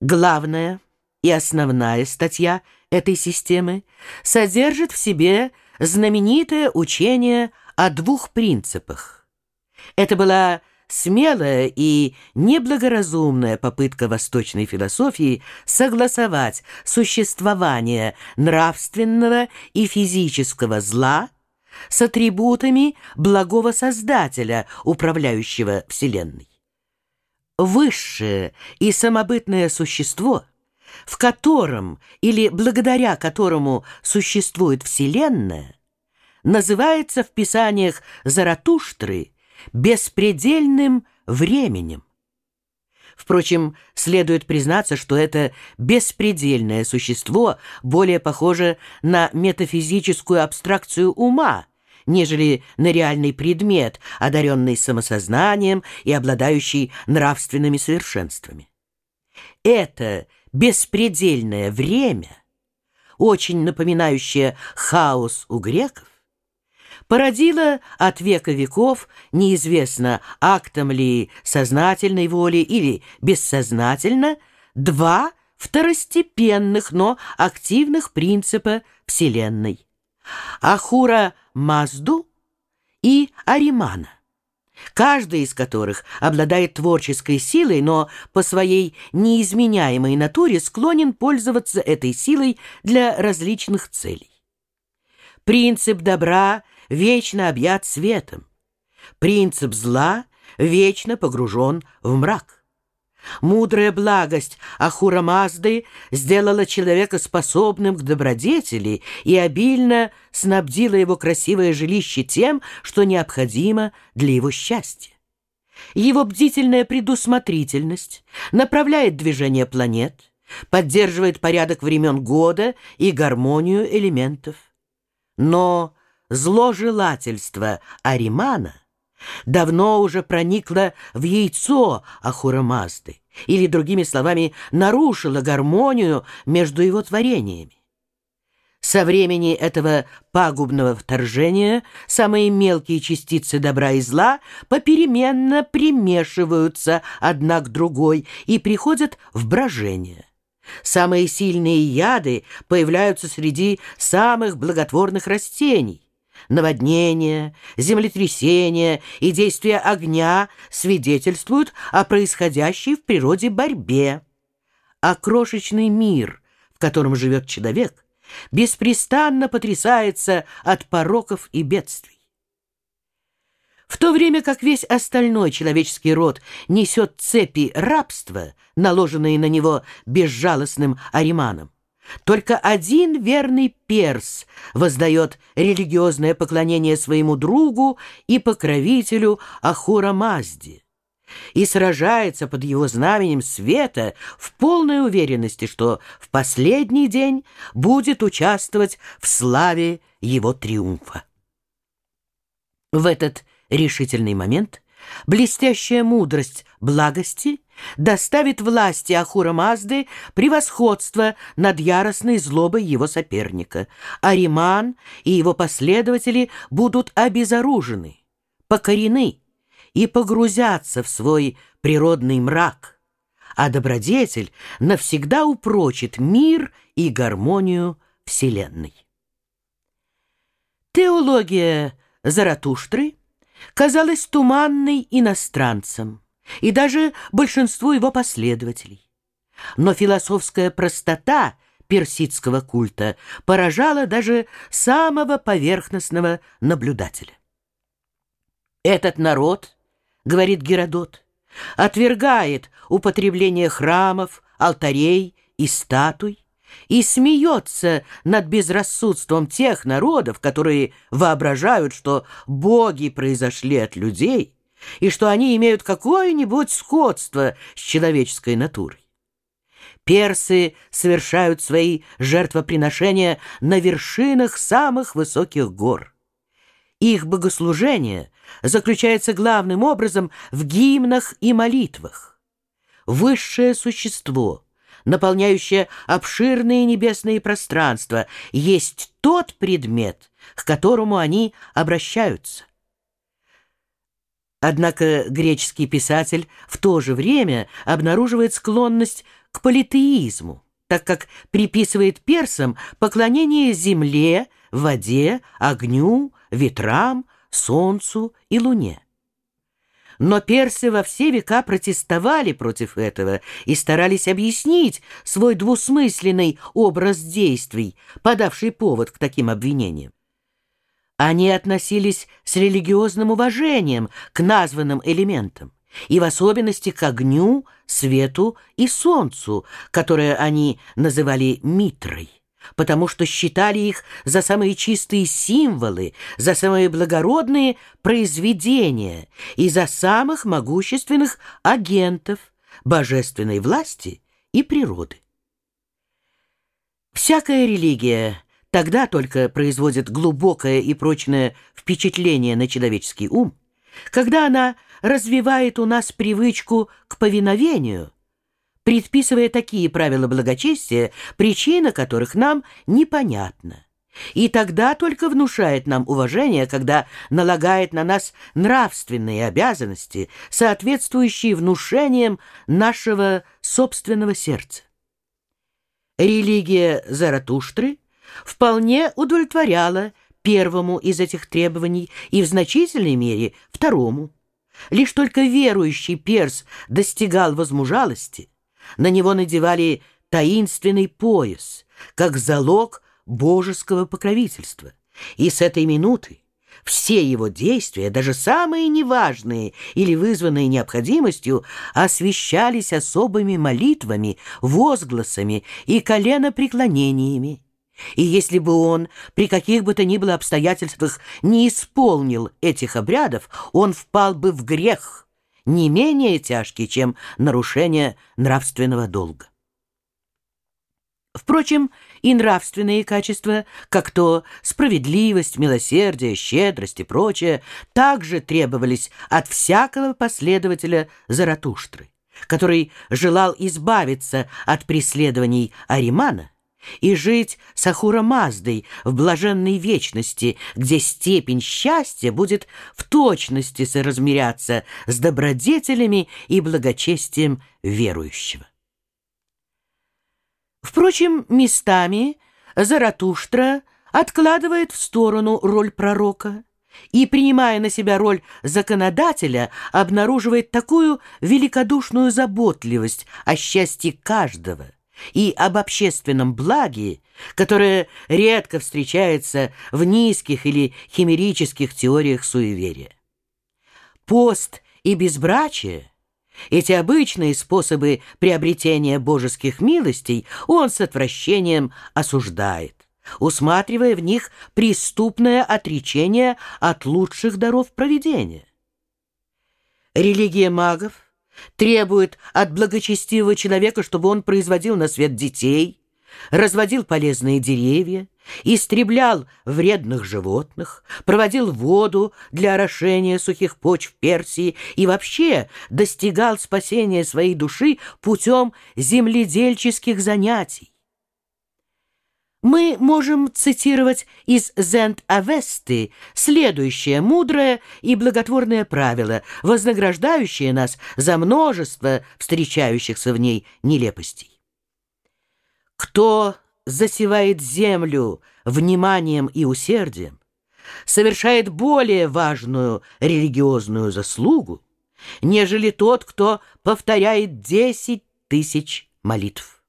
Главная и основная статья этой системы содержит в себе знаменитое учение о двух принципах. Это была смелая и неблагоразумная попытка восточной философии согласовать существование нравственного и физического зла с атрибутами благого Создателя, управляющего Вселенной. Высшее и самобытное существо, в котором или благодаря которому существует Вселенная, называется в писаниях Заратуштры беспредельным временем. Впрочем, следует признаться, что это беспредельное существо более похоже на метафизическую абстракцию ума, нежели на реальный предмет, одаренный самосознанием и обладающий нравственными совершенствами. Это беспредельное время, очень напоминающее хаос у греков, породило от века веков, неизвестно, актом ли сознательной воли или бессознательно, два второстепенных, но активных принципа Вселенной. Ахура Мазду и Аримана, каждый из которых обладает творческой силой, но по своей неизменяемой натуре склонен пользоваться этой силой для различных целей. Принцип добра вечно объят светом, принцип зла вечно погружен в мрак. Мудрая благость Ахура Мазды сделала человека способным к добродетели и обильно снабдила его красивое жилище тем, что необходимо для его счастья. Его бдительная предусмотрительность направляет движение планет, поддерживает порядок времен года и гармонию элементов. Но зложелательство Аримана давно уже проникла в яйцо Ахура Мазды, или, другими словами, нарушила гармонию между его творениями. Со времени этого пагубного вторжения самые мелкие частицы добра и зла попеременно примешиваются одна к другой и приходят в брожение. Самые сильные яды появляются среди самых благотворных растений, Наводнения, землетрясения и действия огня свидетельствуют о происходящей в природе борьбе. А крошечный мир, в котором живет человек, беспрестанно потрясается от пороков и бедствий. В то время как весь остальной человеческий род несет цепи рабства, наложенные на него безжалостным ариманом, только один верный перс воздает религиозное поклонение своему другу и покровителю Ахура Мазди и сражается под его знаменем света в полной уверенности, что в последний день будет участвовать в славе его триумфа. В этот решительный момент блестящая мудрость благости доставит власти Ахура Мазды превосходство над яростной злобой его соперника. Ариман и его последователи будут обезоружены, покорены и погрузятся в свой природный мрак, а добродетель навсегда упрочит мир и гармонию Вселенной. Теология Заратуштры казалась туманной иностранцам и даже большинству его последователей. Но философская простота персидского культа поражала даже самого поверхностного наблюдателя. «Этот народ, — говорит Геродот, — отвергает употребление храмов, алтарей и статуй и смеется над безрассудством тех народов, которые воображают, что боги произошли от людей — и что они имеют какое-нибудь сходство с человеческой натурой. Персы совершают свои жертвоприношения на вершинах самых высоких гор. Их богослужение заключается главным образом в гимнах и молитвах. Высшее существо, наполняющее обширные небесные пространства, есть тот предмет, к которому они обращаются. Однако греческий писатель в то же время обнаруживает склонность к политеизму, так как приписывает персам поклонение земле, воде, огню, ветрам, солнцу и луне. Но персы во все века протестовали против этого и старались объяснить свой двусмысленный образ действий, подавший повод к таким обвинениям. Они относились с религиозным уважением к названным элементам, и в особенности к огню, свету и солнцу, которое они называли Митрой потому что считали их за самые чистые символы, за самые благородные произведения и за самых могущественных агентов божественной власти и природы. Всякая религия тогда только производит глубокое и прочное впечатление на человеческий ум, когда она развивает у нас привычку к повиновению – предписывая такие правила благочестия, причина которых нам непонятна. И тогда только внушает нам уважение, когда налагает на нас нравственные обязанности, соответствующие внушениям нашего собственного сердца. Религия Заратуштры вполне удовлетворяла первому из этих требований и в значительной мере второму. Лишь только верующий перс достигал возмужалости, на него надевали таинственный пояс, как залог божеского покровительства. И с этой минуты все его действия, даже самые неважные или вызванные необходимостью, освещались особыми молитвами, возгласами и коленопреклонениями. И если бы он при каких бы то ни было обстоятельствах не исполнил этих обрядов, он впал бы в грех – не менее тяжкий, чем нарушение нравственного долга. Впрочем, и нравственные качества, как то справедливость, милосердие, щедрость и прочее, также требовались от всякого последователя Заратуштры, который желал избавиться от преследований Аримана и жить с Ахура Маздой в блаженной вечности, где степень счастья будет в точности соразмеряться с добродетелями и благочестием верующего. Впрочем, местами Заратуштра откладывает в сторону роль пророка и, принимая на себя роль законодателя, обнаруживает такую великодушную заботливость о счастье каждого – и об общественном благе, которое редко встречается в низких или химерических теориях суеверия. Пост и безбрачие — эти обычные способы приобретения божеских милостей он с отвращением осуждает, усматривая в них преступное отречение от лучших даров провидения. Религия магов — требует от благочестивого человека, чтобы он производил на свет детей, разводил полезные деревья, истреблял вредных животных, проводил воду для орошения сухих почв Персии и вообще достигал спасения своей души путем земледельческих занятий. Мы можем цитировать из Зент-Авесты следующее мудрое и благотворное правило, вознаграждающее нас за множество встречающихся в ней нелепостей. Кто засевает землю вниманием и усердием, совершает более важную религиозную заслугу, нежели тот, кто повторяет десять тысяч молитв.